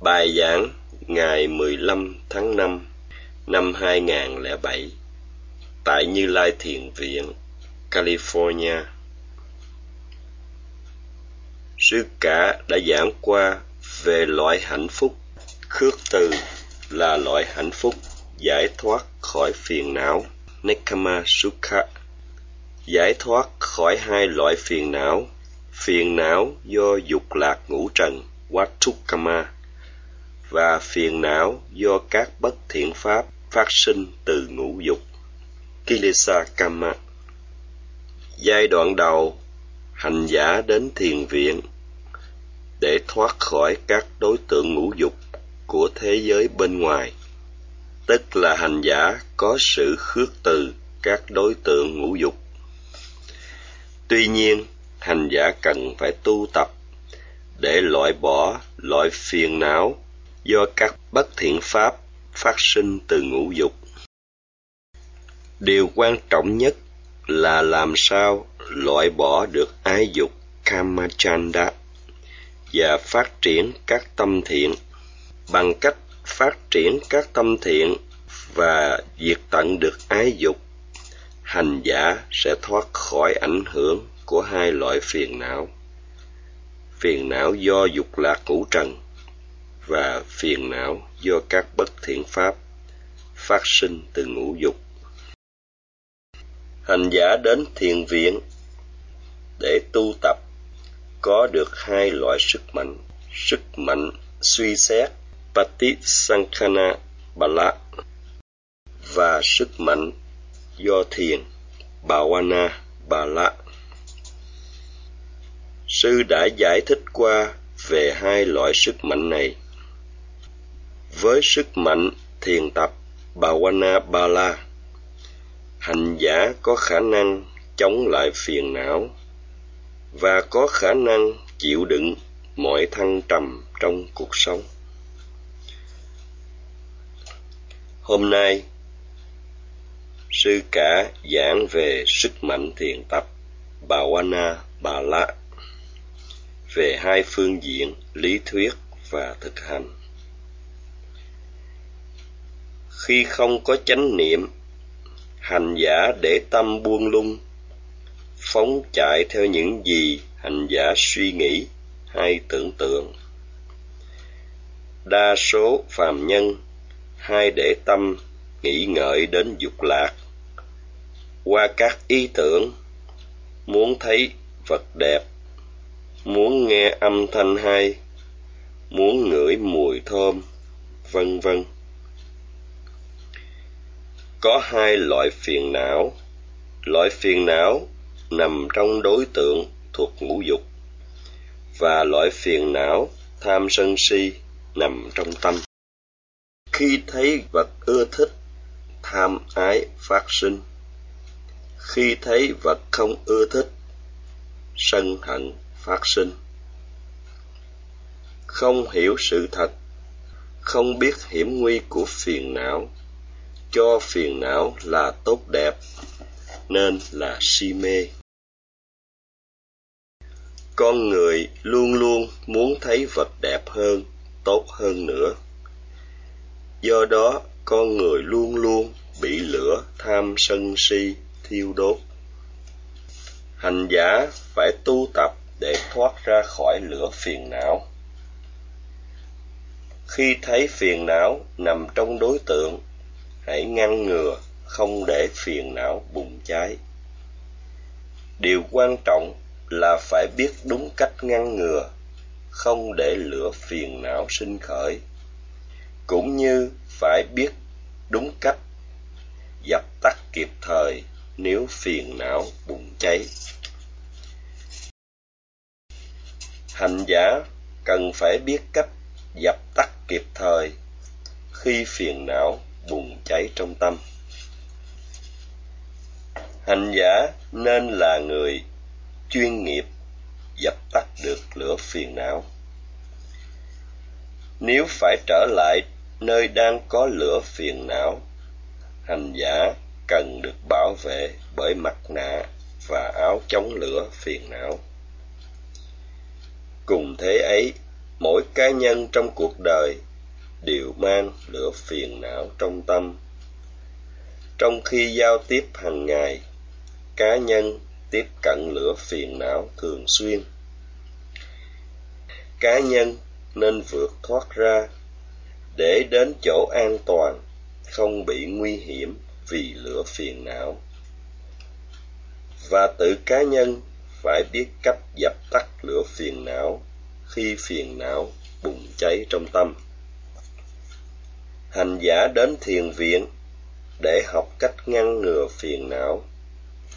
Bài giảng ngày 15 tháng 5 năm 2007 tại Như Lai Thiền Viện, California. Sư cả đã giảng qua về loại hạnh phúc. Khước từ là loại hạnh phúc giải thoát khỏi phiền não Nekama Sukha. Giải thoát khỏi hai loại phiền não phiền não do dục lạc ngũ trần Vatukama và phiền não do các bất thiện pháp phát sinh từ ngũ dục. Kilesa Kama. Giai đoạn đầu, hành giả đến thiền viện để thoát khỏi các đối tượng ngũ dục của thế giới bên ngoài. Tức là hành giả có sự khước từ các đối tượng ngũ dục. Tuy nhiên, hành giả cần phải tu tập để loại bỏ loại phiền não do các bất thiện pháp phát sinh từ ngũ dục. Điều quan trọng nhất là làm sao loại bỏ được ái dục kamachanda và phát triển các tâm thiện. Bằng cách phát triển các tâm thiện và diệt tận được ái dục, hành giả sẽ thoát khỏi ảnh hưởng của hai loại phiền não. Phiền não do dục lạc ngũ trần và phiền não do các bất thiện pháp phát sinh từ ngũ dục hành giả đến thiền viện để tu tập, có được hai loại sức mạnh sức mạnh suy xét Patisankhana Bala, và sức mạnh do thiền, Bhavana Bala. Sư đã giải thích qua về hai loại sức mạnh này. Với sức mạnh thiền tập Bhavana Bala, hành giả có khả năng chống lại phiền não và có khả năng chịu đựng mọi thăng trầm trong cuộc sống. Hôm nay, sư cả giảng về sức mạnh thiền tập Bhavana bala về hai phương diện lý thuyết và thực hành. Khi không có chánh niệm, hành giả để tâm buông lung, phóng chạy theo những gì hành giả suy nghĩ hay tưởng tượng. Đa số phàm nhân hay để tâm nghĩ ngợi đến dục lạc qua các ý tưởng muốn thấy vật đẹp muốn nghe âm thanh hay muốn ngửi mùi thơm vân vân có hai loại phiền não. Loại phiền não nằm trong đối tượng thuộc ngũ dục và loại phiền não tham sân si nằm trong tâm. Khi thấy vật ưa thích, tham ái phát sinh. Khi thấy vật không ưa thích, sân hận phát sinh. Không hiểu sự thật, không biết hiểm nguy của phiền não cho phiền não là tốt đẹp, nên là si mê. Con người luôn luôn muốn thấy vật đẹp hơn, tốt hơn nữa. Do đó, con người luôn luôn bị lửa tham sân si, thiêu đốt. Hành giả phải tu tập để thoát ra khỏi lửa phiền não. Khi thấy phiền não nằm trong đối tượng hãy ngăn ngừa, không để phiền não bùng cháy. Điều quan trọng là phải biết đúng cách ngăn ngừa, không để lửa phiền não sinh khởi. Cũng như phải biết đúng cách dập tắt kịp thời nếu phiền não bùng cháy. Hành giả cần phải biết cách dập tắt kịp thời khi phiền não bùng cháy trong tâm. Hành giả nên là người chuyên nghiệp, dập tắt được lửa phiền não. Nếu phải trở lại nơi đang có lửa phiền não, hành giả cần được bảo vệ bởi mặt nạ và áo chống lửa phiền não. Cùng thế ấy, mỗi cá nhân trong cuộc đời đều mang lửa phiền não trong tâm. Trong khi giao tiếp hàng ngày, cá nhân tiếp cận lửa phiền não thường xuyên. Cá nhân nên vượt thoát ra, để đến chỗ an toàn, không bị nguy hiểm vì lửa phiền não. Và tự cá nhân phải biết cách dập tắt lửa phiền não khi phiền não bùng cháy trong tâm hành giả đến thiền viện để học cách ngăn ngừa phiền não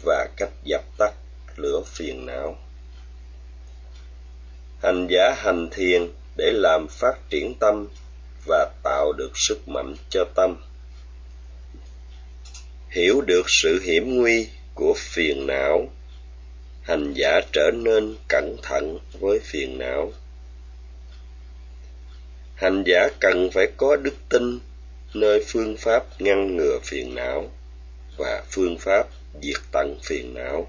và cách dập tắt lửa phiền não. Hành giả hành thiền để làm phát triển tâm và tạo được sức mạnh cho tâm. Hiểu được sự hiểm nguy của phiền não, hành giả trở nên cẩn thận với phiền não. Hành giả cần phải có đức tin nơi phương pháp ngăn ngừa phiền não và phương pháp diệt tận phiền não.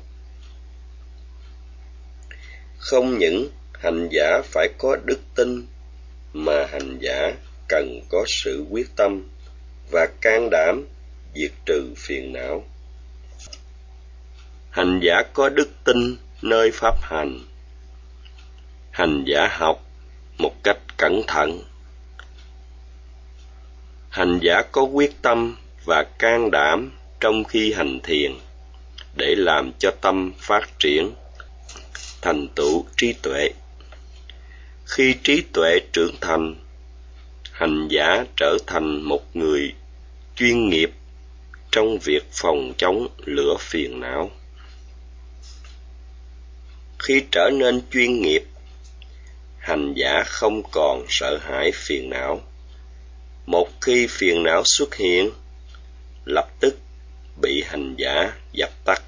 Không những hành giả phải có đức tin, mà hành giả cần có sự quyết tâm và can đảm diệt trừ phiền não. Hành giả có đức tin nơi pháp hành. Hành giả học một cách cẩn thận hành giả có quyết tâm và can đảm trong khi hành thiền để làm cho tâm phát triển, thành tựu trí tuệ. Khi trí tuệ trưởng thành, hành giả trở thành một người chuyên nghiệp trong việc phòng chống lửa phiền não. Khi trở nên chuyên nghiệp, hành giả không còn sợ hãi phiền não một khi phiền não xuất hiện, lập tức bị hành giả dập tắt.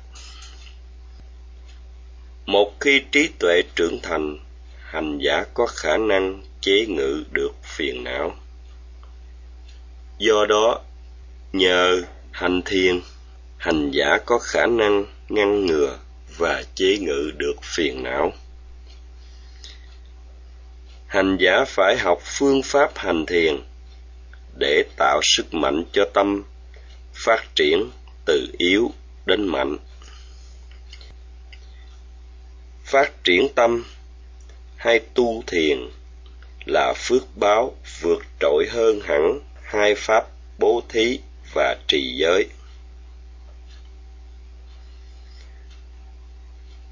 Một khi trí tuệ trưởng thành, hành giả có khả năng chế ngự được phiền não. Do đó, nhờ hành thiền, hành giả có khả năng ngăn ngừa và chế ngự được phiền não. Hành giả phải học phương pháp hành thiền để tạo sức mạnh cho tâm phát triển từ yếu đến mạnh. Phát triển tâm, hay tu thiền, là phước báo vượt trội hơn hẳn hai pháp bố thí và trì giới.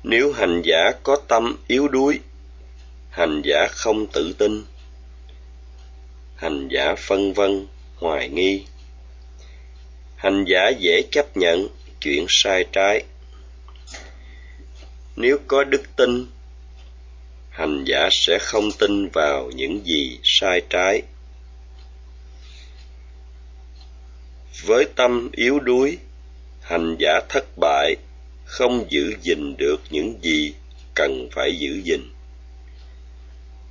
Nếu hành giả có tâm yếu đuối, hành giả không tự tin hành giả phân vân, hoài nghi. Hành giả dễ chấp nhận chuyện sai trái. Nếu có đức tin, hành giả sẽ không tin vào những gì sai trái. Với tâm yếu đuối, hành giả thất bại, không giữ gìn được những gì cần phải giữ gìn.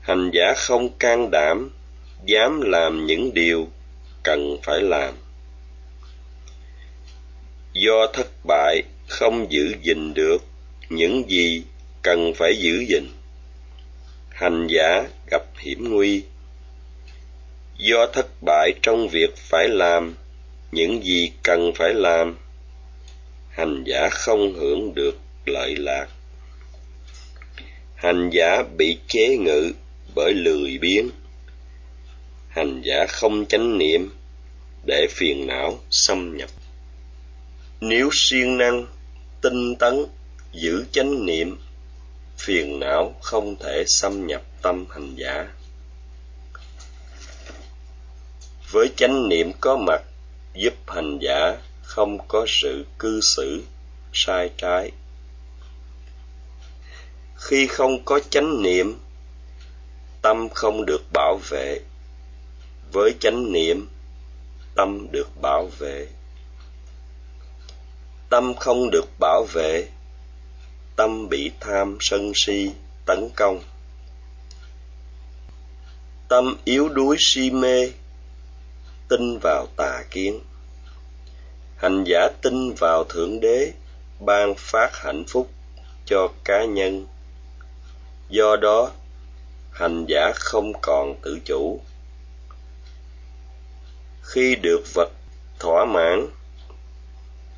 Hành giả không can đảm dám làm những điều cần phải làm. Do thất bại không giữ gìn được những gì cần phải giữ gìn. Hành giả gặp hiểm nguy. Do thất bại trong việc phải làm những gì cần phải làm, hành giả không hưởng được lợi lạc. Hành giả bị chế ngự bởi lười biếng hành giả không chánh niệm để phiền não xâm nhập. Nếu siêng năng, tinh tấn, giữ chánh niệm, phiền não không thể xâm nhập tâm hành giả. Với chánh niệm có mặt, giúp hành giả không có sự cư xử, sai trái. Khi không có chánh niệm, tâm không được bảo vệ với chánh niệm, tâm được bảo vệ. Tâm không được bảo vệ, tâm bị tham sân si, tấn công. Tâm yếu đuối si mê, tin vào tà kiến. Hành giả tin vào thượng đế, ban phát hạnh phúc cho cá nhân. Do đó, hành giả không còn tự chủ khi được vật thỏa mãn,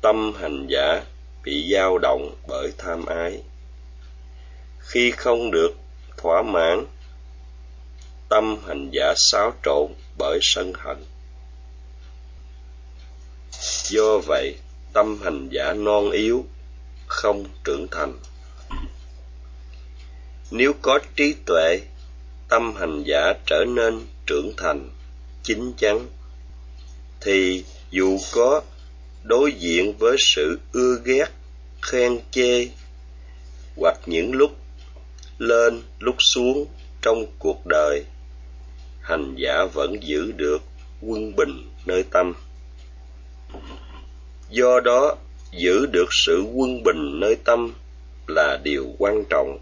tâm hành giả bị dao động bởi tham ái. Khi không được thỏa mãn, tâm hành giả xáo trộn bởi sân hận. Do vậy, tâm hành giả non yếu, không trưởng thành. Nếu có trí tuệ, tâm hành giả trở nên trưởng thành, chín chắn thì dù có đối diện với sự ưa ghét, khen chê hoặc những lúc lên, lúc xuống trong cuộc đời, hành giả vẫn giữ được quân bình nơi tâm. Do đó, giữ được sự quân bình nơi tâm là điều quan trọng.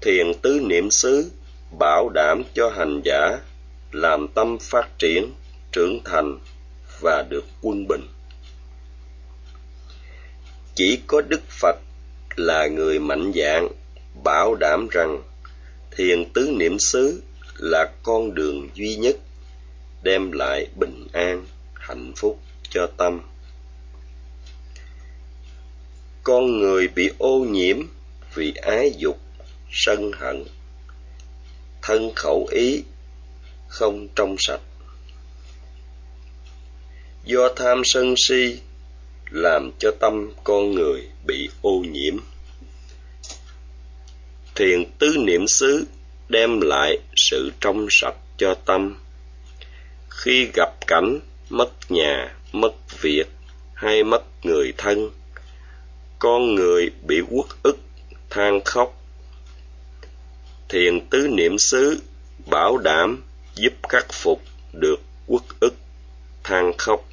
Thiền tứ niệm xứ bảo đảm cho hành giả làm tâm phát triển trưởng thành và được quân bình. Chỉ có đức phật là người mạnh dạn bảo đảm rằng thiền tứ niệm xứ là con đường duy nhất đem lại bình an, hạnh phúc cho tâm. Con người bị ô nhiễm vì ái dục, sân hận, thân khẩu ý không trong sạch do tham sân si làm cho tâm con người bị ô nhiễm. Thiền tứ niệm xứ đem lại sự trong sạch cho tâm. Khi gặp cảnh mất nhà, mất việc hay mất người thân, con người bị uất ức, than khóc. Thiền tứ niệm xứ bảo đảm giúp khắc phục được uất ức, than khóc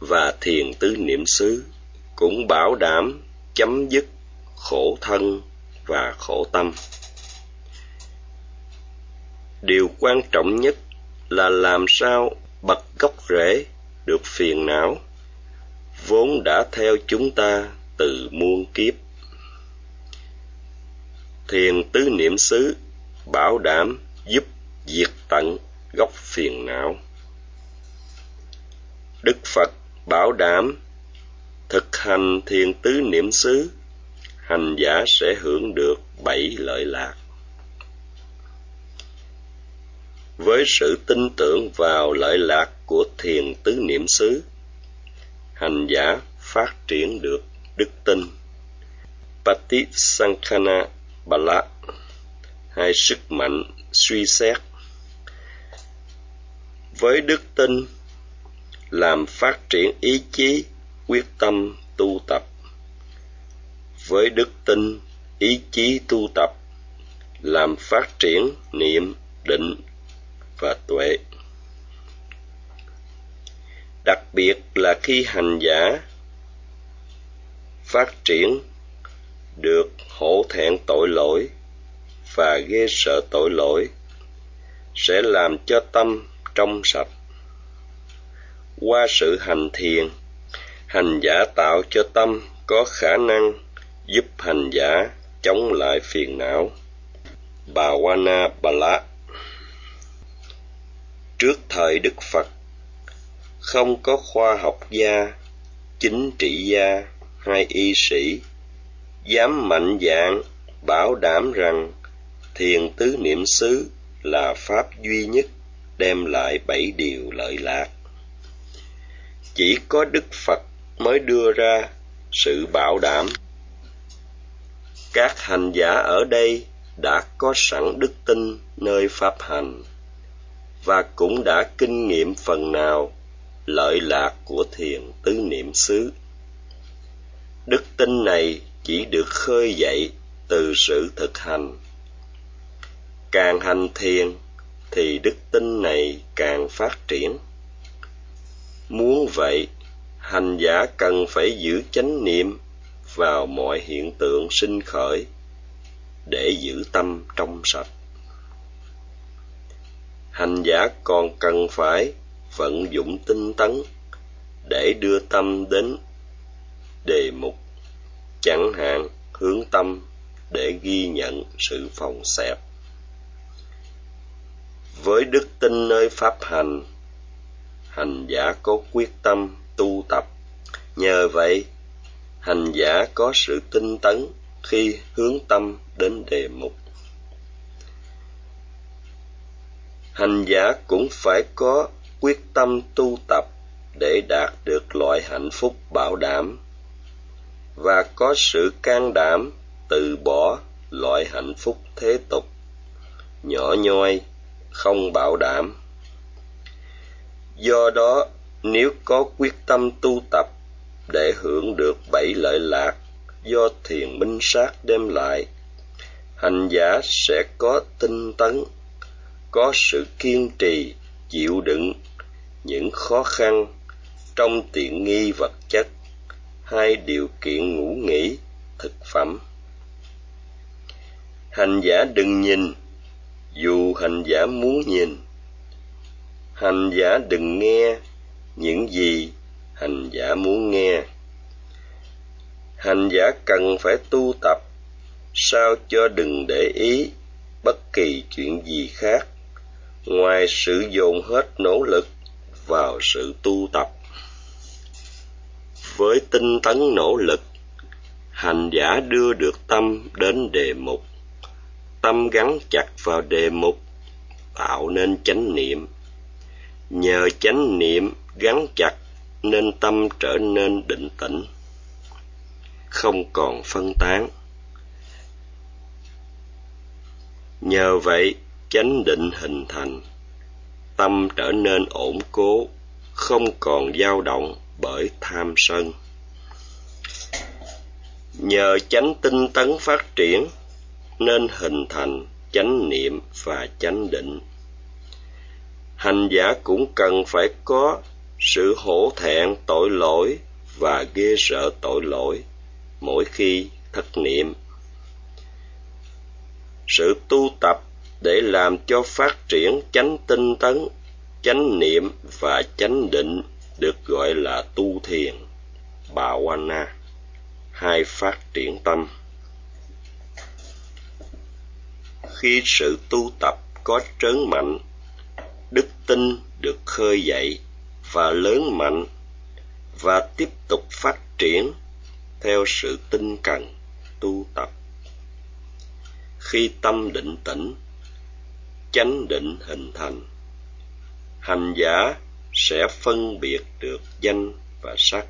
và thiền tứ niệm xứ cũng bảo đảm chấm dứt khổ thân và khổ tâm. Điều quan trọng nhất là làm sao bật gốc rễ được phiền não, vốn đã theo chúng ta từ muôn kiếp. Thiền tứ niệm xứ bảo đảm giúp diệt tận gốc phiền não. Đức phật bảo đảm thực hành thiền tứ niệm xứ, hành giả sẽ hưởng được bảy lợi lạc. Với sự tin tưởng vào lợi lạc của thiền tứ niệm xứ, hành giả phát triển được đức tin. Patisankhana Bala hay sức mạnh suy xét. Với đức tin làm phát triển ý chí, quyết tâm tu tập. Với đức tin, ý chí tu tập, làm phát triển niệm định và tuệ. Đặc biệt là khi hành giả phát triển được hổ thẹn tội lỗi và ghê sợ tội lỗi sẽ làm cho tâm trong sạch qua sự hành thiền. Hành giả tạo cho tâm có khả năng giúp hành giả chống lại phiền não. Bà wana bala trước thời đức phật, không có khoa học gia, chính trị gia hay y sĩ dám mạnh dạn bảo đảm rằng thiền tứ niệm xứ là pháp duy nhất đem lại bảy điều lợi lạc chỉ có đức phật mới đưa ra sự bảo đảm. Các hành giả ở đây đã có sẵn đức tin nơi pháp hành và cũng đã kinh nghiệm phần nào lợi lạc của thiền tứ niệm xứ. Đức tin này chỉ được khơi dậy từ sự thực hành. Càng hành thiền thì đức tin này càng phát triển muốn vậy, hành giả cần phải giữ chánh niệm vào mọi hiện tượng sinh khởi để giữ tâm trong sạch. Hành giả còn cần phải vận dụng tinh tấn để đưa tâm đến đề mục, chẳng hạn hướng tâm để ghi nhận sự phòng xẹp. Với đức tin nơi pháp hành hành giả có quyết tâm tu tập. Nhờ vậy, hành giả có sự tinh tấn khi hướng tâm đến đề mục. Hành giả cũng phải có quyết tâm tu tập để đạt được loại hạnh phúc bảo đảm và có sự can đảm từ bỏ loại hạnh phúc thế tục. Nhỏ nhoi, không bảo đảm do đó, nếu có quyết tâm tu tập để hưởng được bảy lợi lạc do thiền minh sát đem lại, hành giả sẽ có tinh tấn, có sự kiên trì, chịu đựng những khó khăn trong tiện nghi vật chất, hai điều kiện ngủ nghỉ, thực phẩm. Hành giả đừng nhìn, dù hành giả muốn nhìn hành giả đừng nghe, những gì hành giả muốn nghe. Hành giả cần phải tu tập, sao cho đừng để ý bất kỳ chuyện gì khác. Ngoài sự dồn hết nỗ lực vào sự tu tập. Với tinh tấn nỗ lực, hành giả đưa được tâm đến đề mục. Tâm gắn chặt vào đề mục, tạo nên chánh niệm nhờ chánh niệm gắn chặt, nên tâm trở nên định tĩnh, không còn phân tán. Nhờ vậy, chánh định hình thành, tâm trở nên ổn cố, không còn dao động bởi tham sân. Nhờ chánh tinh tấn phát triển, nên hình thành chánh niệm và chánh định hành giả cũng cần phải có sự hổ thẹn tội lỗi và ghê sợ tội lỗi mỗi khi thất niệm. Sự tu tập để làm cho phát triển chánh tinh tấn, chánh niệm và chánh định được gọi là tu thiền bhavana hai phát triển tâm. Khi sự tu tập có trớn mạnh đức tin được khơi dậy và lớn mạnh và tiếp tục phát triển theo sự tinh cần tu tập. Khi tâm định tĩnh, chánh định hình thành, hành giả sẽ phân biệt được danh và sắc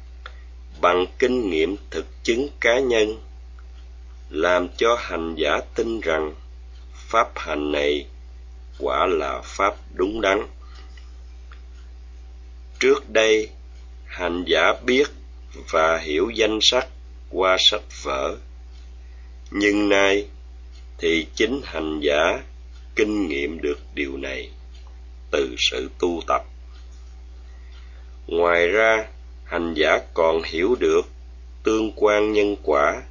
bằng kinh nghiệm thực chứng cá nhân, làm cho hành giả tin rằng pháp hành này quả là pháp đúng đắn. Trước đây, hành giả biết và hiểu danh sách qua sách vở. Nhưng nay thì chính hành giả kinh nghiệm được điều này từ sự tu tập. Ngoài ra, hành giả còn hiểu được tương quan nhân quả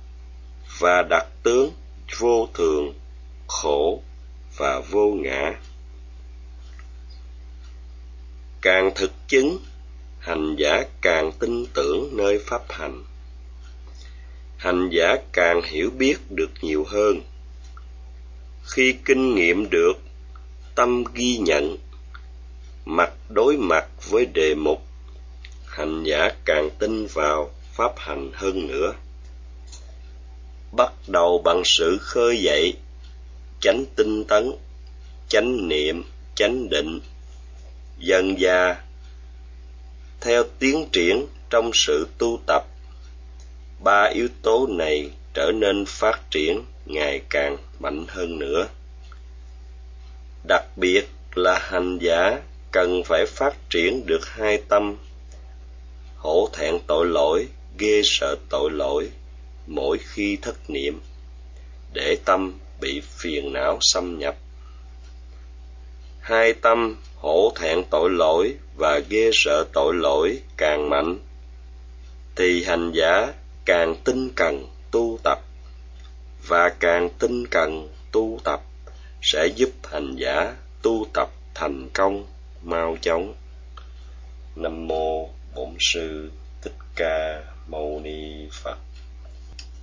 và đặc tướng vô thường khổ và vô ngã. Càng thực chứng, hành giả càng tin tưởng nơi pháp hành. Hành giả càng hiểu biết được nhiều hơn. Khi kinh nghiệm được, tâm ghi nhận, mặt đối mặt với đề mục, hành giả càng tin vào pháp hành hơn nữa. Bắt đầu bằng sự khơi dậy chánh tinh tấn, chánh niệm, chánh định, dần già theo tiến triển trong sự tu tập. Ba yếu tố này trở nên phát triển ngày càng mạnh hơn nữa. Đặc biệt là hành giả cần phải phát triển được hai tâm, hổ thẹn tội lỗi, ghê sợ tội lỗi, mỗi khi thất niệm, để tâm bị phiền não xâm nhập. Hai tâm hổ thẹn tội lỗi và ghê sợ tội lỗi càng mạnh, thì hành giả càng tinh cần tu tập và càng tinh cần tu tập sẽ giúp hành giả tu tập thành công mau chóng. Nam mô bổn sư thích ca mâu ni phật.